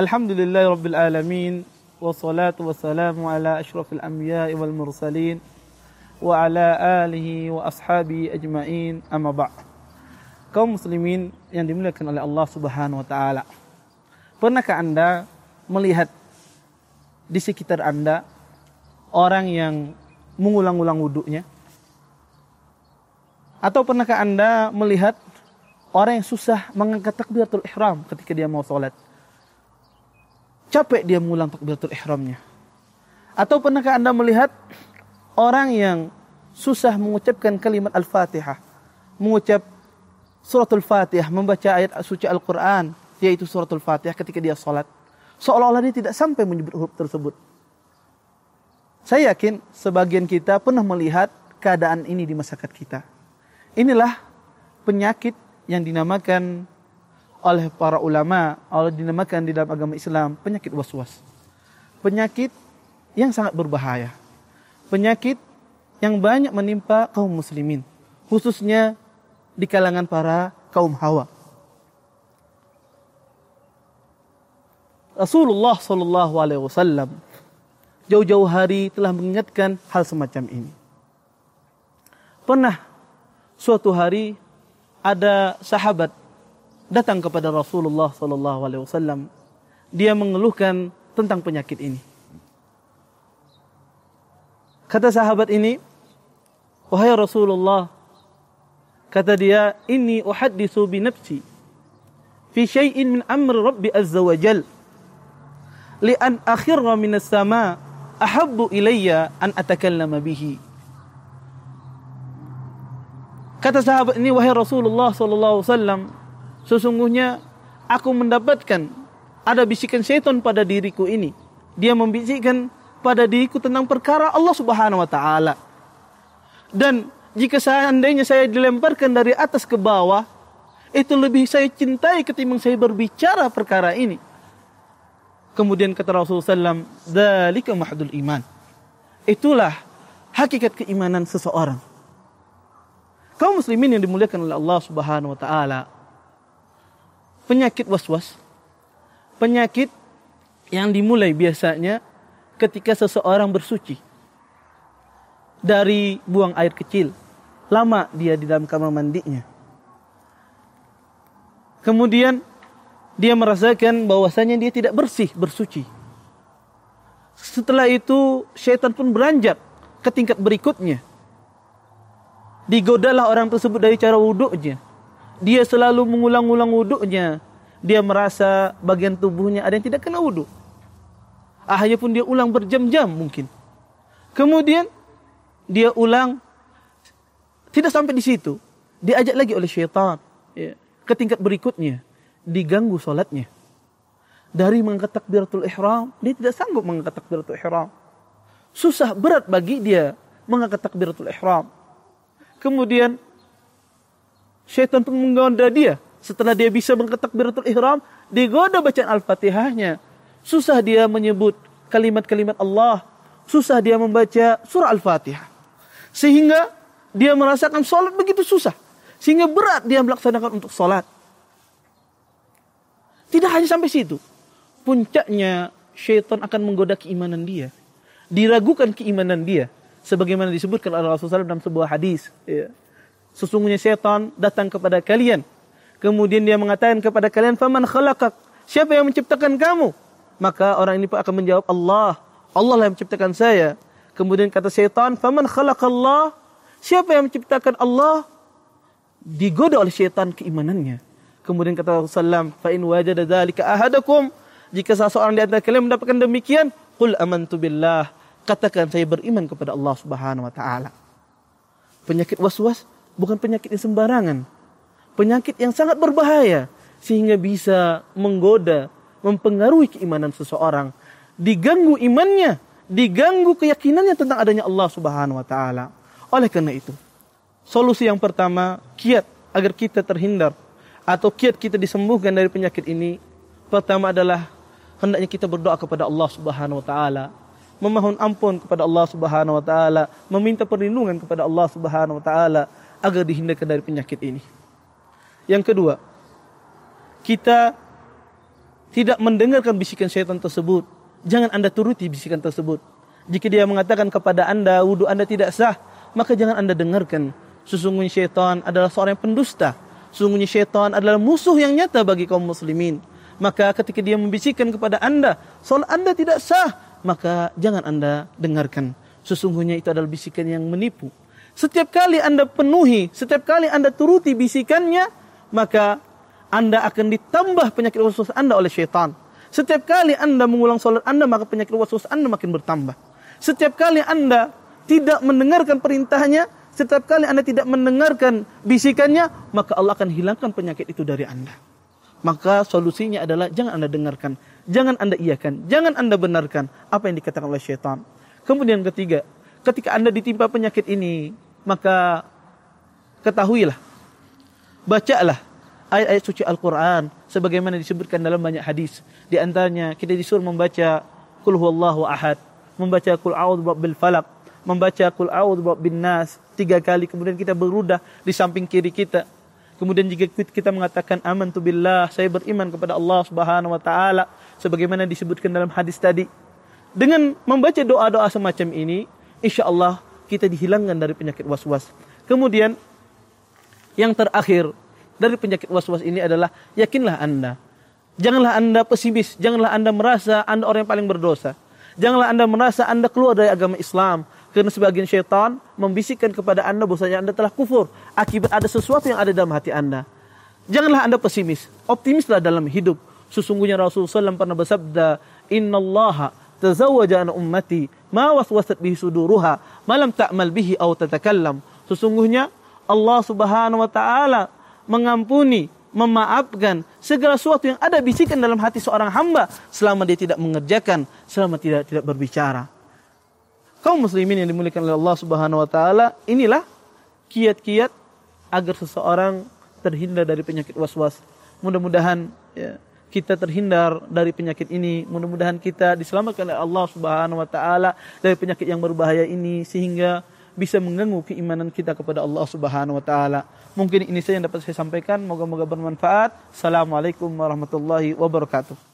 Alhamdulillah Rabbil Alamin Wassalatu wassalamu ala ashrafil anbiya wal mursalin Wa ala alihi wa ashabi ajma'in amma ba' Kaum muslimin yang dimuliakan oleh Allah subhanahu wa ta'ala Pernahkah anda melihat di sekitar anda Orang yang mengulang-ulang wudhunya? Atau pernahkah anda melihat orang yang susah mengangkat takbiratul ihram ketika dia mau sholat? Capek dia mengulang takbiratul ihramnya. Atau pernahkah Anda melihat orang yang susah mengucapkan kalimat Al-Fatihah, mengucap suratul Fatihah, membaca ayat suci Al-Qur'an, yaitu suratul Fatihah ketika dia salat. Seolah-olah dia tidak sampai menyebut huruf tersebut. Saya yakin sebagian kita pernah melihat keadaan ini di masyarakat kita. Inilah penyakit yang dinamakan oleh para ulama, oleh dinamakan di dalam agama Islam penyakit was-was. Penyakit yang sangat berbahaya. Penyakit yang banyak menimpa kaum muslimin, khususnya di kalangan para kaum hawa. Rasulullah Shallallahu Alaihi Wasallam jauh-jauh hari telah mengingatkan hal semacam ini. Pernah suatu hari ada sahabat datang kepada Rasulullah sallallahu alaihi wasallam. Dia mengeluhkan tentang penyakit ini. Kata sahabat ini, "Wahai Rasulullah," kata dia, "Inni uhaddisu bi nafsi fi syai'in min amri Rabbi azza wa jal li an akhirra min as-sama' ahabbu ilayya an atakallama bihi." Kata sahabat ini, "Wahai Rasulullah sallallahu alaihi wasallam, Sesungguhnya aku mendapatkan ada bisikan setan pada diriku ini. Dia membisikkan pada diriku tentang perkara Allah Subhanahu wa taala. Dan jika seandainya saya dilemparkan dari atas ke bawah, itu lebih saya cintai ketimbang saya berbicara perkara ini. Kemudian kata Rasulullah SAW, Dalika mahdul iman. Itulah hakikat keimanan seseorang. Kaum muslimin yang dimuliakan oleh Allah Subhanahu wa taala, penyakit was-was, penyakit yang dimulai biasanya ketika seseorang bersuci dari buang air kecil, lama dia di dalam kamar mandinya. Kemudian dia merasakan bahwasanya dia tidak bersih, bersuci. Setelah itu syaitan pun beranjak ke tingkat berikutnya. Digodalah orang tersebut dari cara wuduknya dia selalu mengulang-ulang wuduknya. Dia merasa bagian tubuhnya ada yang tidak kena wuduk. Akhirnya pun dia ulang berjam-jam mungkin. Kemudian dia ulang tidak sampai di situ. Diajak lagi oleh syaitan ya, ke tingkat berikutnya. Diganggu solatnya. Dari mengangkat takbiratul ihram, dia tidak sanggup mengangkat takbiratul ihram. Susah berat bagi dia mengangkat takbiratul ihram. Kemudian syaitan pun menggoda dia. Setelah dia bisa mengangkat takbiratul ihram, digoda bacaan Al-Fatihahnya. Susah dia menyebut kalimat-kalimat Allah. Susah dia membaca surah Al-Fatihah. Sehingga dia merasakan sholat begitu susah. Sehingga berat dia melaksanakan untuk sholat. Tidak hanya sampai situ. Puncaknya syaitan akan menggoda keimanan dia. Diragukan keimanan dia. Sebagaimana disebutkan oleh Rasulullah dalam sebuah hadis. Ya Sesungguhnya setan datang kepada kalian. Kemudian dia mengatakan kepada kalian, "Faman khalaqak?" Siapa yang menciptakan kamu? Maka orang ini akan menjawab, "Allah." Allah lah yang menciptakan saya. Kemudian kata setan, "Faman khalaqallah?" Siapa yang menciptakan Allah? Digoda oleh setan keimanannya. Kemudian kata Rasulullah, "Fa in wajada dzalika ahadakum" Jika salah seorang di antara kalian mendapatkan demikian, qul amantu billah. Katakan saya beriman kepada Allah Subhanahu wa taala. Penyakit waswas bukan penyakit yang sembarangan. Penyakit yang sangat berbahaya. Sehingga bisa menggoda, mempengaruhi keimanan seseorang, diganggu imannya, diganggu keyakinannya tentang adanya Allah Subhanahu wa taala. Oleh karena itu, solusi yang pertama, kiat agar kita terhindar atau kiat kita disembuhkan dari penyakit ini, pertama adalah hendaknya kita berdoa kepada Allah Subhanahu wa taala, memohon ampun kepada Allah Subhanahu wa taala, meminta perlindungan kepada Allah Subhanahu wa taala agar dihindarkan dari penyakit ini. Yang kedua, kita tidak mendengarkan bisikan syaitan tersebut, jangan Anda turuti bisikan tersebut. Jika dia mengatakan kepada Anda wudhu Anda tidak sah, maka jangan Anda dengarkan. Sesungguhnya syaitan adalah seorang yang pendusta. Sesungguhnya syaitan adalah musuh yang nyata bagi kaum muslimin. Maka ketika dia membisikkan kepada Anda, soal Anda tidak sah, maka jangan Anda dengarkan. Sesungguhnya itu adalah bisikan yang menipu. Setiap kali Anda penuhi, setiap kali Anda turuti bisikannya, maka anda akan ditambah penyakit waswas Anda oleh syaitan. Setiap kali Anda mengulang salat Anda, maka penyakit waswas Anda makin bertambah. Setiap kali Anda tidak mendengarkan perintahnya, setiap kali Anda tidak mendengarkan bisikannya, maka Allah akan hilangkan penyakit itu dari Anda. Maka solusinya adalah jangan Anda dengarkan, jangan Anda iakan, jangan Anda benarkan apa yang dikatakan oleh syaitan. Kemudian ketiga, ketika Anda ditimpa penyakit ini, maka ketahuilah, bacalah ayat-ayat suci Al-Quran sebagaimana disebutkan dalam banyak hadis. Di antaranya kita disuruh membaca Qul huwallahu ahad, membaca Qul a'udzu bil falak, membaca Qul a'udzu bin nas tiga kali kemudian kita berudah di samping kiri kita. Kemudian jika kita mengatakan amantu billah, saya beriman kepada Allah Subhanahu wa taala sebagaimana disebutkan dalam hadis tadi. Dengan membaca doa-doa semacam ini, insya Allah kita dihilangkan dari penyakit was-was. Kemudian yang terakhir, dari penyakit was-was ini adalah yakinlah Anda. Janganlah Anda pesimis, janganlah Anda merasa Anda orang yang paling berdosa. Janganlah Anda merasa Anda keluar dari agama Islam karena sebagian syaitan membisikkan kepada Anda bahwasanya Anda telah kufur akibat ada sesuatu yang ada dalam hati Anda. Janganlah Anda pesimis, optimislah dalam hidup. Sesungguhnya Rasulullah SAW pernah bersabda, Inna Allah tazawwaja an ummati ma waswasat bihi suduruha malam ta'mal bihi aw tatakallam. Sesungguhnya Allah Subhanahu wa taala mengampuni, memaafkan segala sesuatu yang ada bisikan dalam hati seorang hamba selama dia tidak mengerjakan, selama tidak tidak berbicara. Kaum muslimin yang dimuliakan oleh Allah Subhanahu wa taala, inilah kiat-kiat agar seseorang terhindar dari penyakit was-was. Mudah-mudahan ya, kita terhindar dari penyakit ini. Mudah-mudahan kita diselamatkan oleh Allah Subhanahu wa taala dari penyakit yang berbahaya ini sehingga bisa mengganggu keimanan kita kepada Allah Subhanahu wa taala. Mungkin ini saja yang dapat saya sampaikan. Moga-moga bermanfaat. Assalamualaikum warahmatullahi wabarakatuh.